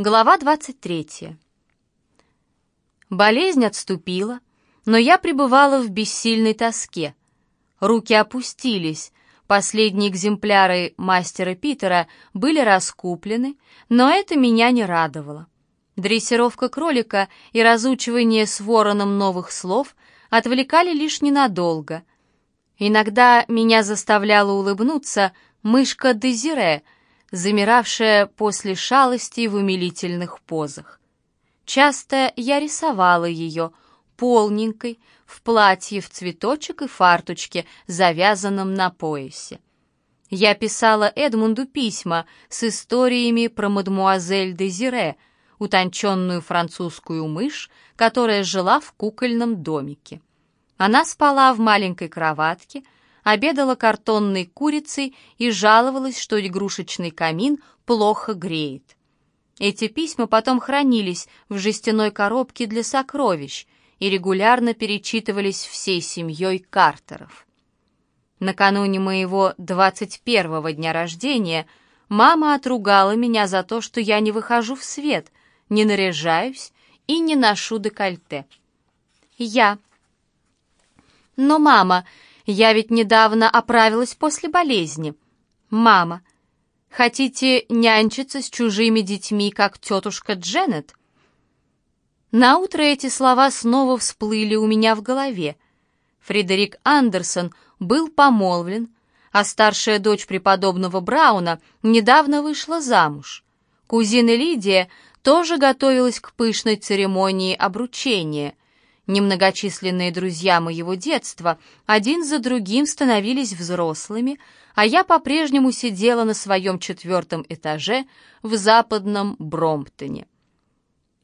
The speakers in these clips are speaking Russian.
Глава 23. Болезнь отступила, но я пребывала в бессильной тоске. Руки опустились, последние экземпляры мастера Питера были раскуплены, но это меня не радовало. Дрессировка кролика и разучивание с вороном новых слов отвлекали лишь ненадолго. Иногда меня заставляла улыбнуться мышка Дезире — замиравшая после шалости в умилительных позах. Часто я рисовала ее, полненькой, в платье в цветочек и фарточке, завязанном на поясе. Я писала Эдмунду письма с историями про мадмуазель Дезире, утонченную французскую мышь, которая жила в кукольном домике. Она спала в маленькой кроватке, обедала картонной курицей и жаловалась, что игрушечный камин плохо греет. Эти письма потом хранились в жестяной коробке для сокровищ и регулярно перечитывались всей семьей Картеров. Накануне моего 21-го дня рождения мама отругала меня за то, что я не выхожу в свет, не наряжаюсь и не ношу декольте. Я. Но, мама, я ведь недавно оправилась после болезни. Мама, хотите нянчиться с чужими детьми, как тетушка Дженнет? Наутро эти слова снова всплыли у меня в голове. Фредерик Андерсон был помолвлен, а старшая дочь преподобного Брауна недавно вышла замуж. Кузина Лидия тоже готовилась к пышной церемонии обручения — Немногочисленные друзья моего детства один за другим становились взрослыми, а я по-прежнему сидела на своем четвертом этаже в западном Бромптоне.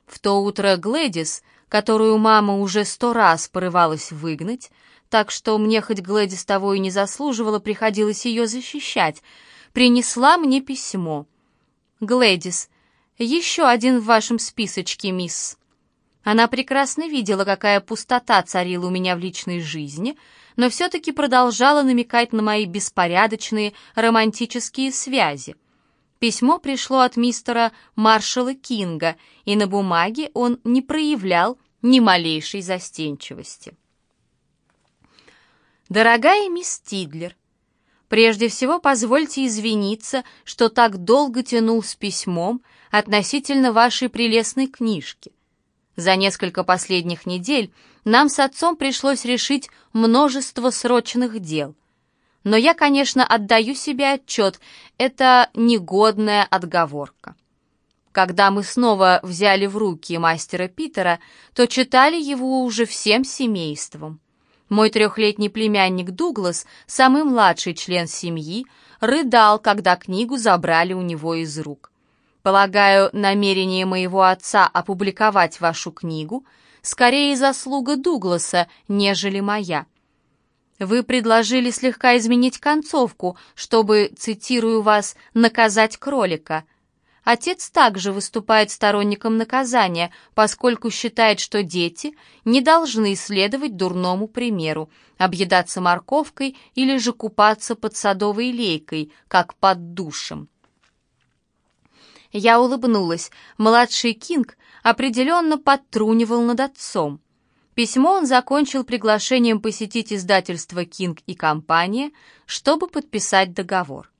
В то утро Глэдис, которую мама уже сто раз порывалась выгнать, так что мне хоть Глэдис того и не заслуживала, приходилось ее защищать, принесла мне письмо. «Глэдис, еще один в вашем списочке, мисс». Она прекрасно видела, какая пустота царила у меня в личной жизни, но все-таки продолжала намекать на мои беспорядочные романтические связи. Письмо пришло от мистера Маршала Кинга, и на бумаге он не проявлял ни малейшей застенчивости. «Дорогая мисс Тидлер, прежде всего позвольте извиниться, что так долго тянул с письмом относительно вашей прелестной книжки. За несколько последних недель нам с отцом пришлось решить множество срочных дел. Но я, конечно, отдаю себе отчет, это негодная отговорка. Когда мы снова взяли в руки мастера Питера, то читали его уже всем семейством. Мой трехлетний племянник Дуглас, самый младший член семьи, рыдал, когда книгу забрали у него из рук. Полагаю, намерение моего отца опубликовать вашу книгу скорее заслуга Дугласа, нежели моя. Вы предложили слегка изменить концовку, чтобы, цитирую вас, наказать кролика. Отец также выступает сторонником наказания, поскольку считает, что дети не должны следовать дурному примеру, объедаться морковкой или же купаться под садовой лейкой, как под душем. Я улыбнулась. Младший Кинг определенно подтрунивал над отцом. Письмо он закончил приглашением посетить издательство «Кинг и компания», чтобы подписать договор.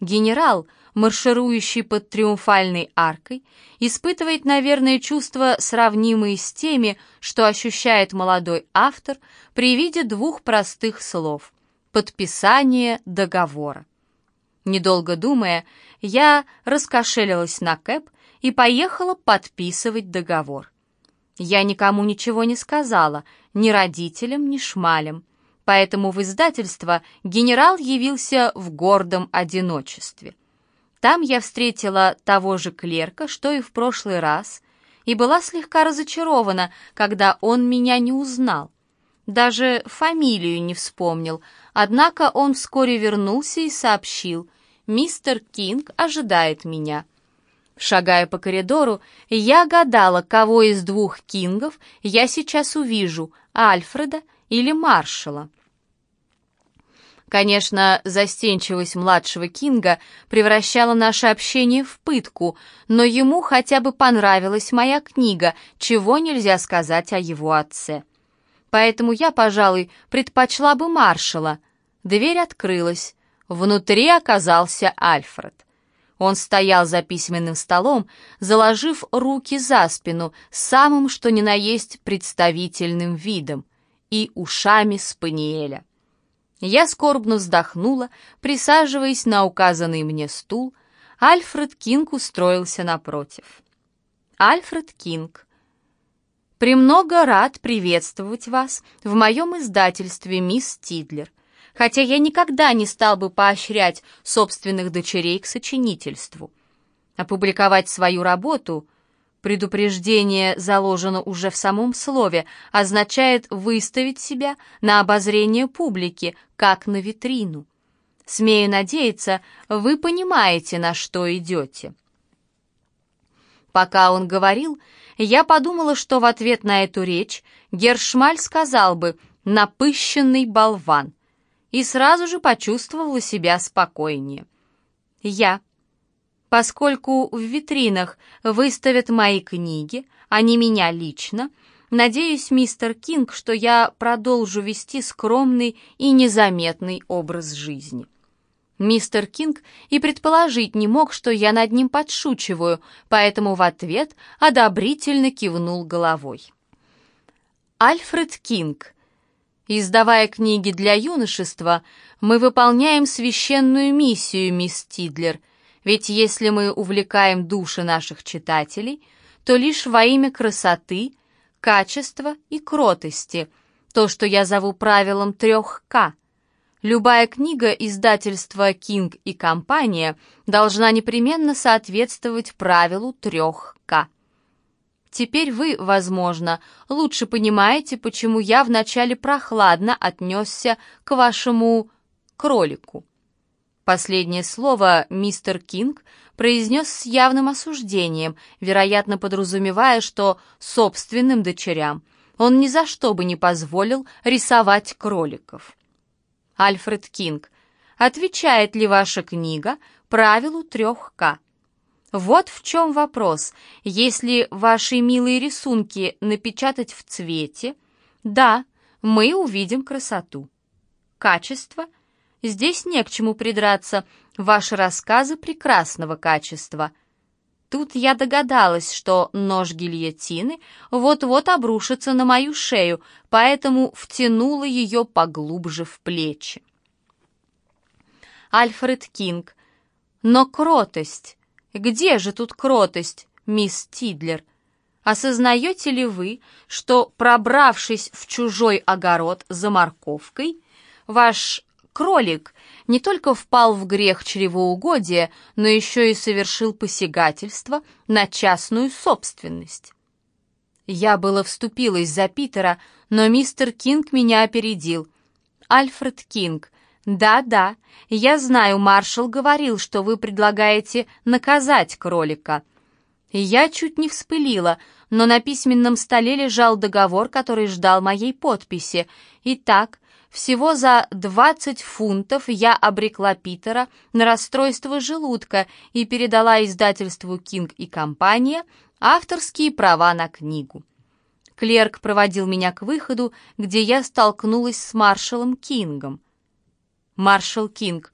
Генерал, марширующий под триумфальной аркой, испытывает, наверное, чувства, сравнимые с теми, что ощущает молодой автор при виде двух простых слов — подписание договора. Недолго думая, я раскошелилась на Кэп и поехала подписывать договор. Я никому ничего не сказала, ни родителям, ни шмалям, поэтому в издательство генерал явился в гордом одиночестве. Там я встретила того же клерка, что и в прошлый раз, и была слегка разочарована, когда он меня не узнал. Даже фамилию не вспомнил, однако он вскоре вернулся и сообщил, Мистер Кинг ожидает меня. Шагая по коридору, я гадала, кого из двух Кингов я сейчас увижу, Альфреда или Маршала. Конечно, застенчивость младшего Кинга превращала наше общение в пытку, но ему хотя бы понравилась моя книга, чего нельзя сказать о его отце. Поэтому я, пожалуй, предпочла бы маршала. Дверь открылась. Внутри оказался Альфред. Он стоял за письменным столом, заложив руки за спину, самым что ни на есть представительным видом, и ушами спаниеля. Я скорбно вздохнула, присаживаясь на указанный мне стул. Альфред Кинг устроился напротив. Альфред Кинг. «Премного рад приветствовать вас в моем издательстве «Мисс Тидлер», хотя я никогда не стал бы поощрять собственных дочерей к сочинительству. Опубликовать свою работу Предупреждение заложено уже в самом слове, означает выставить себя на обозрение публики, как на витрину. Смею надеяться, вы понимаете, на что идете. Пока он говорил, я подумала, что в ответ на эту речь Гершмаль сказал бы «напыщенный болван», и сразу же почувствовала себя спокойнее. Я, Поскольку в витринах выставят мои книги, а не меня лично, надеюсь, мистер Кинг, что я продолжу вести скромный и незаметный образ жизни. Мистер Кинг и предположить не мог, что я над ним подшучиваю, поэтому в ответ одобрительно кивнул головой. Альфред Кинг. Издавая книги для юношества, мы выполняем священную миссию, мисс Тидлер — ведь если мы увлекаем души наших читателей, то лишь во имя красоты, качества и кротости, то, что я зову правилом трех «К». Любая книга издательства «Кинг» и компания должна непременно соответствовать правилу трех «К». Теперь вы, возможно, лучше понимаете, почему я вначале прохладно отнесся к вашему кролику. Последнее слово мистер Кинг произнес с явным осуждением, вероятно, подразумевая, что собственным дочерям он ни за что бы не позволил рисовать кроликов. Альфред Кинг. Отвечает ли ваша книга правилу трех К? Вот в чем вопрос. Если ваши милые рисунки напечатать в цвете, да, мы увидим красоту. Качество — Здесь не к чему придраться. Ваши рассказы прекрасного качества. Тут я догадалась, что нож гильотины вот-вот обрушится на мою шею, поэтому втянула ее поглубже в плечи. Альфред Кинг. Но кротость. Где же тут кротость, мисс Тидлер? Осознаете ли вы, что, пробравшись в чужой огород за морковкой, ваш кролик не только впал в грех чревоугодия, но еще и совершил посягательство на частную собственность. Я было вступилась за Питера, но мистер Кинг меня опередил. Альфред Кинг. «Да-да, я знаю, маршал говорил, что вы предлагаете наказать кролика». Я чуть не вспылила, но на письменном столе лежал договор, который ждал моей подписи. Итак, всего за 20 фунтов я обрекла Питера на расстройство желудка и передала издательству «Кинг и компания» авторские права на книгу. Клерк проводил меня к выходу, где я столкнулась с маршалом Кингом. Маршал Кинг.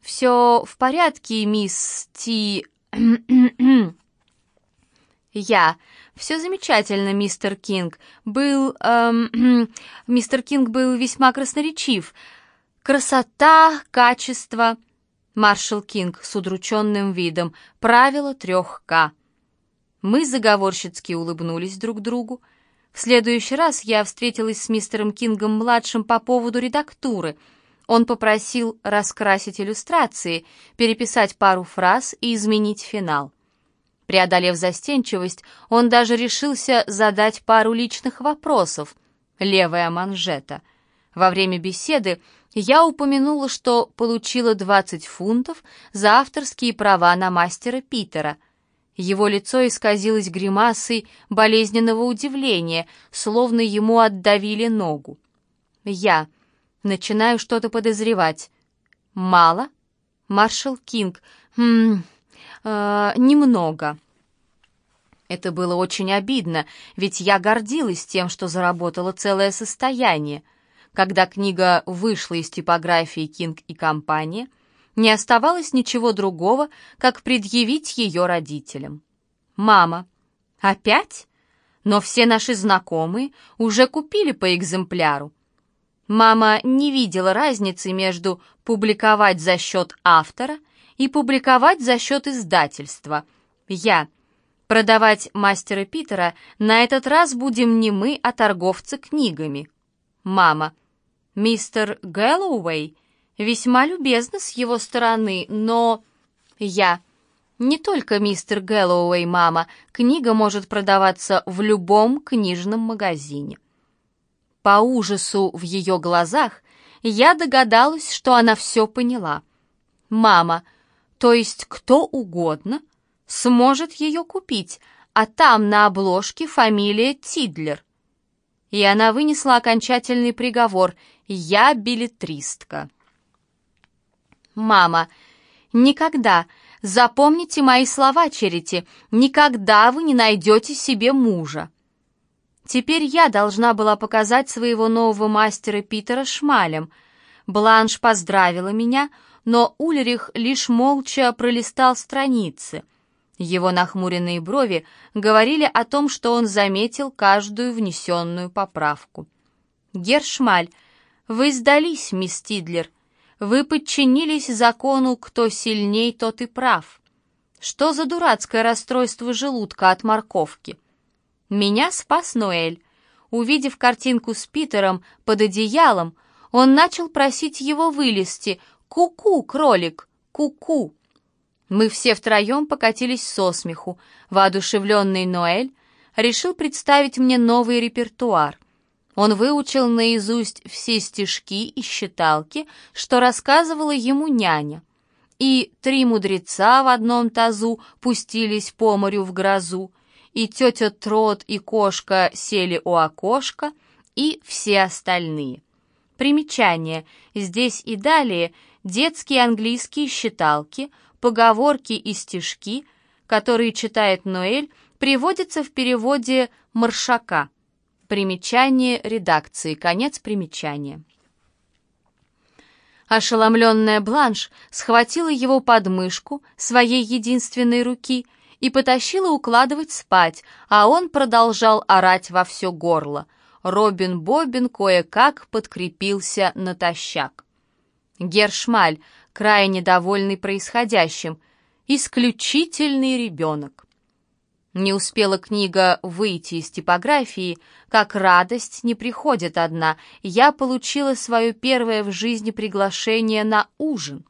«Все в порядке, мисс Ти...» Я. «Все замечательно, мистер Кинг. Был... Эм, мистер Кинг был весьма красноречив. Красота, качество...» Маршал Кинг с удрученным видом. «Правило трех К». Мы заговорщицки улыбнулись друг другу. В следующий раз я встретилась с мистером Кингом-младшим по поводу редактуры. Он попросил раскрасить иллюстрации, переписать пару фраз и изменить финал. Преодолев застенчивость, он даже решился задать пару личных вопросов. Левая манжета. Во время беседы я упомянула, что получила 20 фунтов за авторские права на мастера Питера. Его лицо исказилось гримасой болезненного удивления, словно ему отдавили ногу. Я начинаю что-то подозревать. Мало? Маршал Кинг. Хм, э, немного. Это было очень обидно, ведь я гордилась тем, что заработала целое состояние. Когда книга вышла из типографии «Кинг и компания», не оставалось ничего другого, как предъявить ее родителям. «Мама, опять? Но все наши знакомые уже купили по экземпляру. Мама не видела разницы между публиковать за счет автора и публиковать за счет издательства. Я. Продавать мастера Питера на этот раз будем не мы, а торговцы книгами. Мама. Мистер Гэллоуэй? Весьма любезно с его стороны, но... Я. Не только мистер Гэллоуэй, мама. Книга может продаваться в любом книжном магазине. По ужасу в ее глазах я догадалась, что она все поняла. Мама, то есть кто угодно, сможет ее купить, а там на обложке фамилия Тидлер. И она вынесла окончательный приговор «Я билетристка». «Мама, никогда, запомните мои слова, Черити, никогда вы не найдете себе мужа». Теперь я должна была показать своего нового мастера Питера шмалем. Бланш поздравила меня, но Ульрих лишь молча пролистал страницы. Его нахмуренные брови говорили о том, что он заметил каждую внесенную поправку. «Гершмаль, вы сдались, мисс Тидлер. Вы подчинились закону «кто сильней, тот и прав». Что за дурацкое расстройство желудка от морковки?» Меня спас Ноэль. Увидев картинку с Питером под одеялом, он начал просить его вылезти. «Ку-ку, кролик! Ку-ку!» Мы все втроем покатились со смеху. Воодушевленный Ноэль решил представить мне новый репертуар. Он выучил наизусть все стишки и считалки, что рассказывала ему няня. И три мудреца в одном тазу пустились по морю в грозу, и тетя Трот и кошка сели у окошка, и все остальные. Примечание. Здесь и далее детские английские считалки, поговорки и стишки, которые читает Ноэль, приводятся в переводе Маршака. Примечание редакции. Конец примечания. Ошеломленная Бланш схватила его подмышку своей единственной руки — и потащила укладывать спать, а он продолжал орать во все горло. Робин Бобин кое-как подкрепился натощак. Гершмаль, крайне довольный происходящим, исключительный ребенок. Не успела книга выйти из типографии, как радость не приходит одна. Я получила свое первое в жизни приглашение на ужин.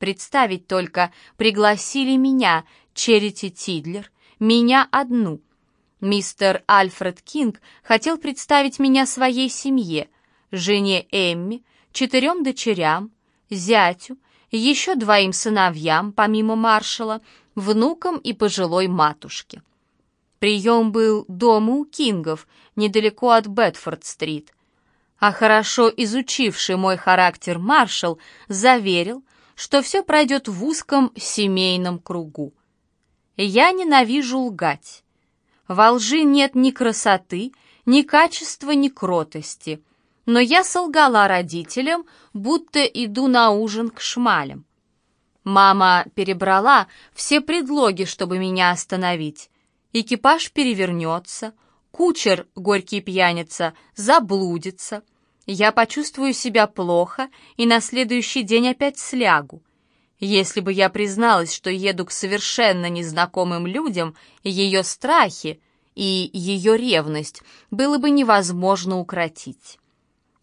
Представить только, пригласили меня, Черити Тидлер, меня одну. Мистер Альфред Кинг хотел представить меня своей семье, жене Эмми, четырем дочерям, зятю, еще двоим сыновьям, помимо маршала, внукам и пожилой матушке. Прием был дома у Кингов, недалеко от Бетфорд-стрит. А хорошо изучивший мой характер маршал заверил, что все пройдет в узком семейном кругу. Я ненавижу лгать. Во лжи нет ни красоты, ни качества, ни кротости. Но я солгала родителям, будто иду на ужин к шмалям. Мама перебрала все предлоги, чтобы меня остановить. Экипаж перевернется, кучер, горький пьяница, заблудится. Я почувствую себя плохо и на следующий день опять слягу. Если бы я призналась, что еду к совершенно незнакомым людям, ее страхи и ее ревность было бы невозможно укротить.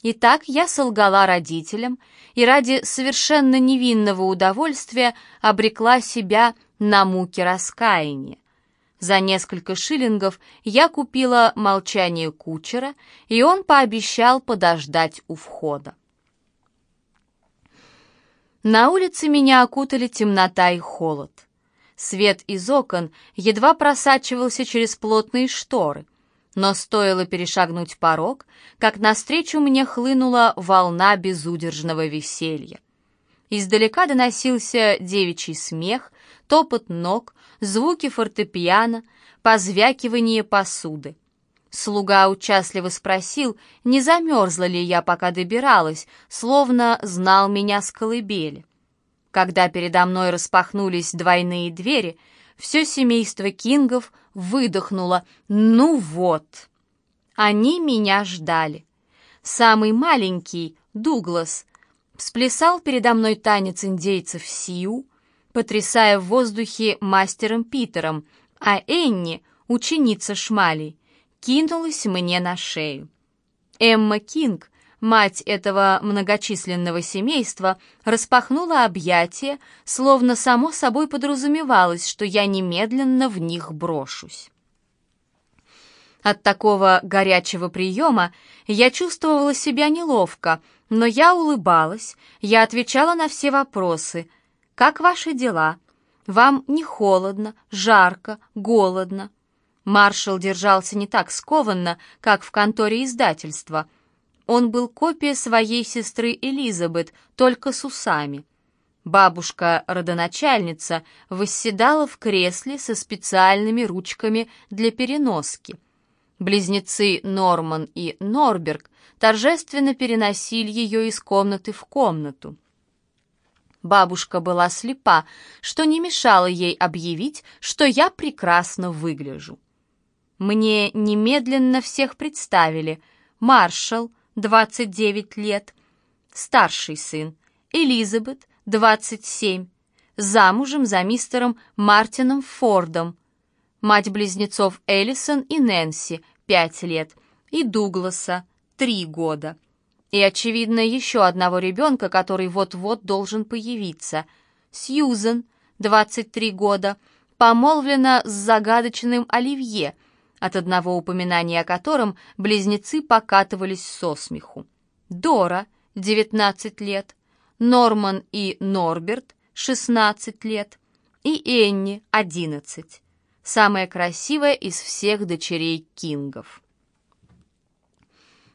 Итак, я солгала родителям и ради совершенно невинного удовольствия обрекла себя на муки раскаяния. За несколько шиллингов я купила молчание кучера, и он пообещал подождать у входа. На улице меня окутали темнота и холод. Свет из окон едва просачивался через плотные шторы, но стоило перешагнуть порог, как навстречу мне хлынула волна безудержного веселья. Издалека доносился девичий смех, топот ног, звуки фортепиано, позвякивание посуды. Слуга участливо спросил, не замерзла ли я, пока добиралась, словно знал меня с колыбели. Когда передо мной распахнулись двойные двери, все семейство Кингов выдохнуло «Ну вот!». Они меня ждали. Самый маленький, Дуглас, сплясал передо мной танец индейцев Сиу, потрясая в воздухе мастером Питером, а Энни, ученица Шмалей, кинулась мне на шею. Эмма Кинг, мать этого многочисленного семейства, распахнула объятия, словно само собой подразумевалось, что я немедленно в них брошусь. От такого горячего приема я чувствовала себя неловко, но я улыбалась, я отвечала на все вопросы. «Как ваши дела? Вам не холодно, жарко, голодно?» Маршал держался не так скованно, как в конторе издательства. Он был копия своей сестры Элизабет, только с усами. Бабушка-родоначальница восседала в кресле со специальными ручками для переноски. Близнецы Норман и Норберг торжественно переносили ее из комнаты в комнату. Бабушка была слепа, что не мешало ей объявить, что я прекрасно выгляжу. Мне немедленно всех представили. Маршал, 29 лет, старший сын, Элизабет, 27, замужем за мистером Мартином Фордом, мать близнецов Эллисон и Нэнси, 5 лет, и Дугласа, 3 года. И, очевидно, еще одного ребенка, который вот-вот должен появиться. Сьюзен, 23 года, помолвлена с загадочным Оливье – от одного упоминания о котором близнецы покатывались со смеху. Дора, 19 лет, Норман и Норберт, 16 лет, и Энни, 11, самая красивая из всех дочерей Кингов.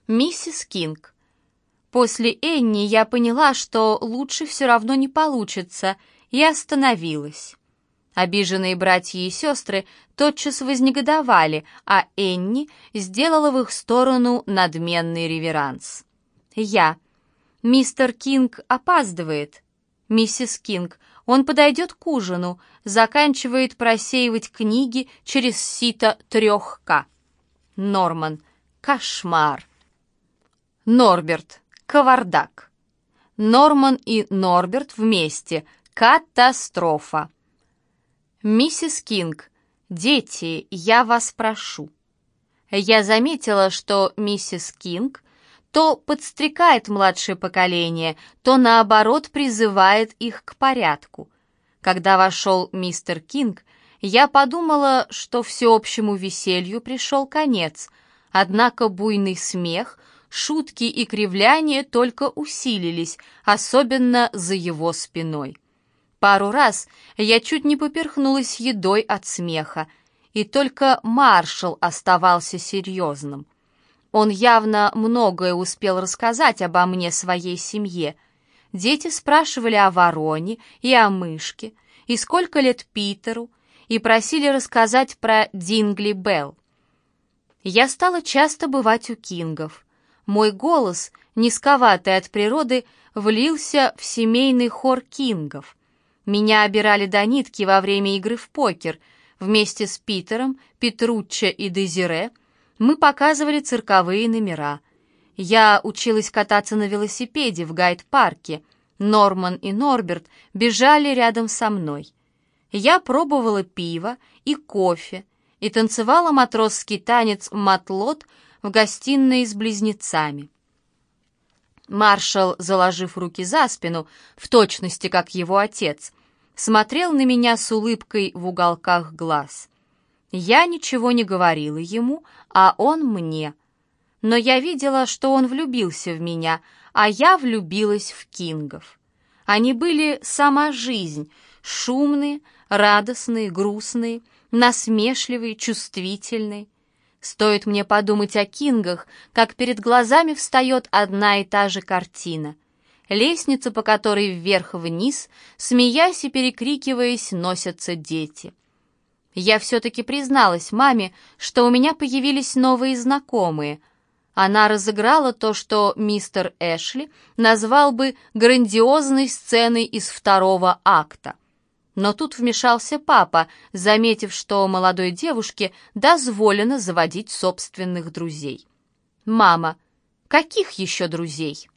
Миссис Кинг. После Энни я поняла, что лучше все равно не получится, и остановилась. Обиженные братья и сестры тотчас вознегодовали, а Энни сделала в их сторону надменный реверанс. Я. «Мистер Кинг опаздывает». «Миссис Кинг, он подойдет к ужину, заканчивает просеивать книги через сито трех К». Норман. «Кошмар». Норберт. «Кавардак». Норман и Норберт вместе. «Катастрофа». «Миссис Кинг, дети, я вас прошу». Я заметила, что миссис Кинг то подстрекает младшее поколение, то наоборот призывает их к порядку. Когда вошел мистер Кинг, я подумала, что всеобщему веселью пришел конец, однако буйный смех, шутки и кривляния только усилились, особенно за его спиной. Пару раз я чуть не поперхнулась едой от смеха, и только маршал оставался серьезным. Он явно многое успел рассказать обо мне своей семье. Дети спрашивали о вороне и о мышке, и сколько лет Питеру, и просили рассказать про Дингли Белл. Я стала часто бывать у Кингов. Мой голос, низковатый от природы, влился в семейный хор Кингов — меня обирали до нитки во время игры в покер. Вместе с Питером, Петруччо и Дезире мы показывали цирковые номера. Я училась кататься на велосипеде в гайд-парке. Норман и Норберт бежали рядом со мной. Я пробовала пиво и кофе и танцевала матросский танец «Матлот» в гостиной с близнецами. Маршал, заложив руки за спину, в точности как его отец, смотрел на меня с улыбкой в уголках глаз. Я ничего не говорила ему, а он мне. Но я видела, что он влюбился в меня, а я влюбилась в Кингов. Они были сама жизнь, шумные, радостные, грустные, насмешливые, чувствительные. Стоит мне подумать о Кингах, как перед глазами встает одна и та же картина. лестница, по которой вверх-вниз, смеясь и перекрикиваясь, носятся дети. Я все-таки призналась маме, что у меня появились новые знакомые. Она разыграла то, что мистер Эшли назвал бы грандиозной сценой из второго акта. Но тут вмешался папа, заметив, что молодой девушке дозволено заводить собственных друзей. «Мама, каких еще друзей?»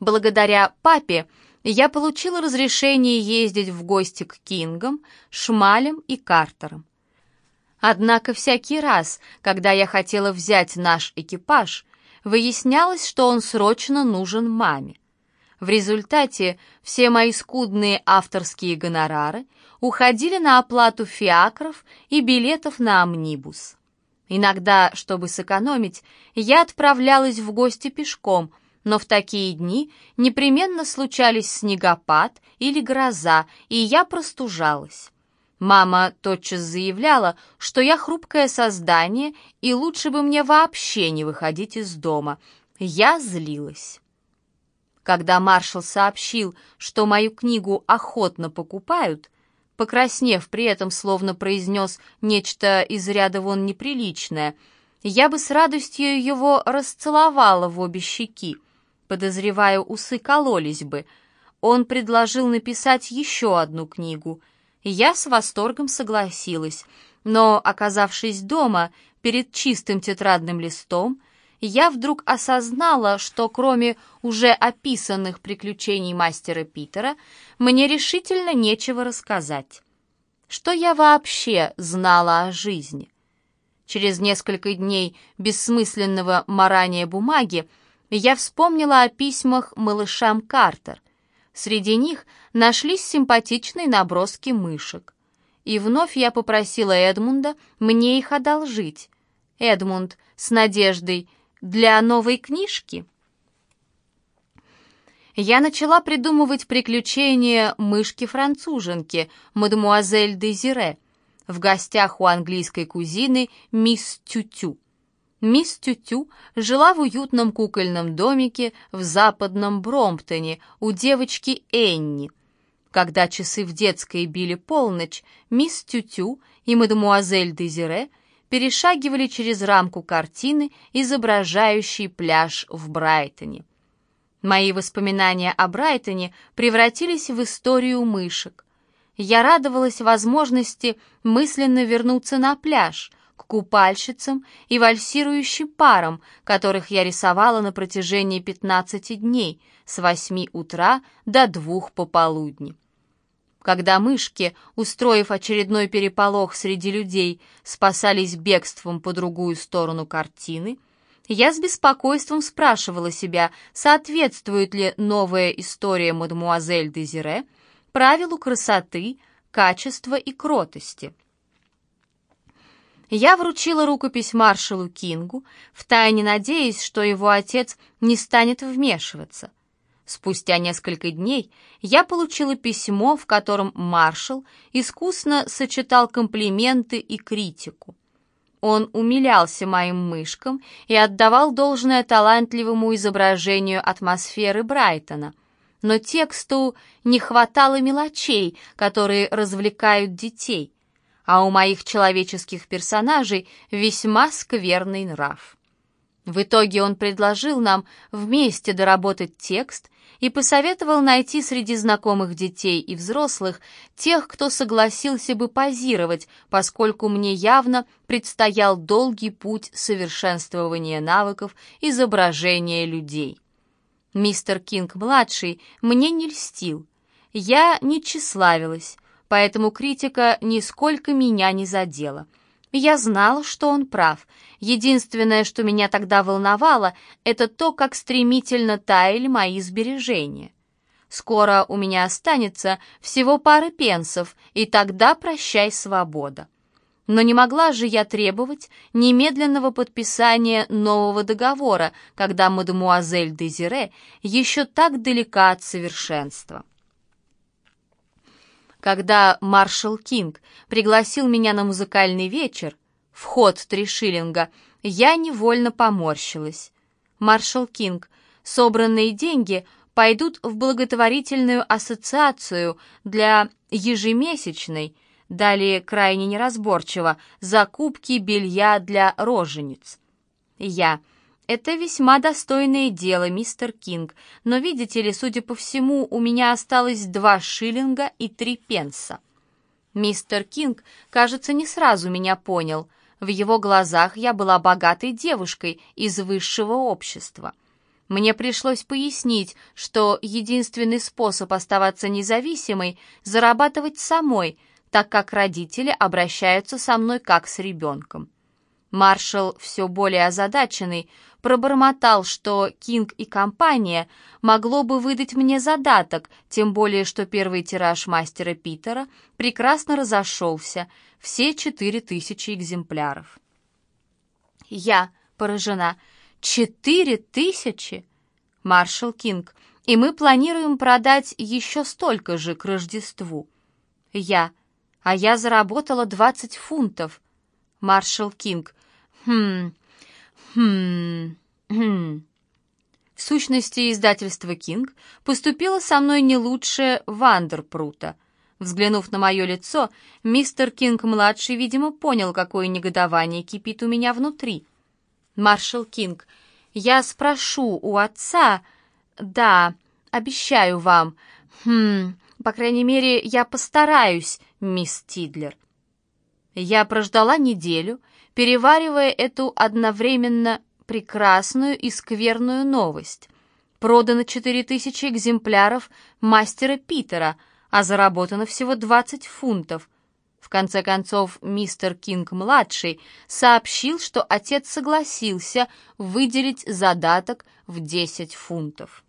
Благодаря папе я получила разрешение ездить в гости к Кингам, Шмалям и Картерам. Однако всякий раз, когда я хотела взять наш экипаж, выяснялось, что он срочно нужен маме. В результате все мои скудные авторские гонорары уходили на оплату фиакров и билетов на амнибус. Иногда, чтобы сэкономить, я отправлялась в гости пешком, но в такие дни непременно случались снегопад или гроза, и я простужалась. Мама тотчас заявляла, что я хрупкое создание, и лучше бы мне вообще не выходить из дома. Я злилась. Когда маршал сообщил, что мою книгу охотно покупают, покраснев при этом, словно произнес нечто из ряда вон неприличное, я бы с радостью его расцеловала в обе щеки. Подозреваю, усы кололись бы. Он предложил написать еще одну книгу. Я с восторгом согласилась, но, оказавшись дома, перед чистым тетрадным листом, я вдруг осознала, что кроме уже описанных приключений мастера Питера, мне решительно нечего рассказать. Что я вообще знала о жизни? Через несколько дней бессмысленного марания бумаги я вспомнила о письмах малышам Картер. Среди них нашлись симпатичные наброски мышек. И вновь я попросила Эдмунда мне их одолжить. Эдмунд с надеждой — для новой книжки? Я начала придумывать приключения мышки-француженки, мадемуазель Дезире, в гостях у английской кузины мисс Тютю. Мисс Тютю жила в уютном кукольном домике в западном Бромптоне у девочки Энни. Когда часы в детской били полночь, мисс Тютю и мадемуазель Дезире – перешагивали через рамку картины, изображающей пляж в Брайтоне. Мои воспоминания о Брайтоне превратились в историю мышек. Я радовалась возможности мысленно вернуться на пляж, к купальщицам и вальсирующим парам, которых я рисовала на протяжении 15 дней, с 8 утра до 2 пополудни. Когда мышки, устроив очередной переполох среди людей, спасались бегством по другую сторону картины, я с беспокойством спрашивала себя, соответствует ли новая история мадемуазель Дезире правилу красоты, качества и кротости. Я вручила рукопись маршалу Кингу, втайне надеясь, что его отец не станет вмешиваться — Спустя несколько дней я получила письмо, в котором маршал искусно сочетал комплименты и критику. Он умилялся моим мышкам и отдавал должное талантливому изображению атмосферы Брайтона. Но тексту не хватало мелочей, которые развлекают детей, а у моих человеческих персонажей весьма скверный нрав. В итоге он предложил нам вместе доработать текст и посоветовал найти среди знакомых детей и взрослых тех, кто согласился бы позировать, поскольку мне явно предстоял долгий путь совершенствования навыков изображения людей. Мистер Кинг-младший мне не льстил. Я не тщеславилась, поэтому критика нисколько меня не задела — я знала, что он прав. Единственное, что меня тогда волновало, это то, как стремительно таяли мои сбережения. Скоро у меня останется всего пара пенсов, и тогда прощай свобода. Но не могла же я требовать немедленного подписания нового договора, когда мадемуазель Дезире еще так далека от совершенства. Когда маршал Кинг пригласил меня на музыкальный вечер, вход три шиллинга, я невольно поморщилась. Маршал Кинг, Собранные деньги пойдут в благотворительную ассоциацию для ежемесячной, далее крайне неразборчиво, закупки белья для рожениц. Я. Это весьма достойное дело, мистер Кинг, но, видите ли, судя по всему, у меня осталось два шиллинга и три пенса. Мистер Кинг, кажется, не сразу меня понял. В его глазах я была богатой девушкой из высшего общества. Мне пришлось пояснить, что единственный способ оставаться независимой — зарабатывать самой, так как родители обращаются со мной как с ребенком. Маршал, все более озадаченный, пробормотал, что Кинг и компания могло бы выдать мне задаток, тем более что первый тираж мастера Питера прекрасно разошелся, все четыре тысячи экземпляров. Я поражена. Четыре тысячи? Маршал Кинг. И мы планируем продать еще столько же к Рождеству. Я. А я заработала двадцать фунтов. Маршал Кинг. Хм, хм, хм. В сущности, издательство «Кинг» поступило со мной не лучше Вандерпрута. Взглянув на мое лицо, мистер Кинг-младший, видимо, понял, какое негодование кипит у меня внутри. «Маршал Кинг, я спрошу у отца...» «Да, обещаю вам. Хм, по крайней мере, я постараюсь, мисс Тидлер». Я прождала неделю, переваривая эту одновременно прекрасную и скверную новость. Продано 4000 экземпляров мастера Питера, а заработано всего 20 фунтов. В конце концов, мистер Кинг-младший сообщил, что отец согласился выделить задаток в 10 фунтов.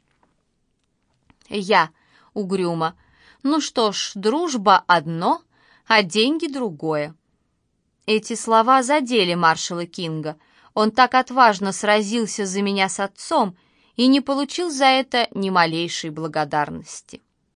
Я, угрюмо, ну что ж, дружба одно, а деньги другое. Эти слова задели маршала Кинга. Он так отважно сразился за меня с отцом и не получил за это ни малейшей благодарности.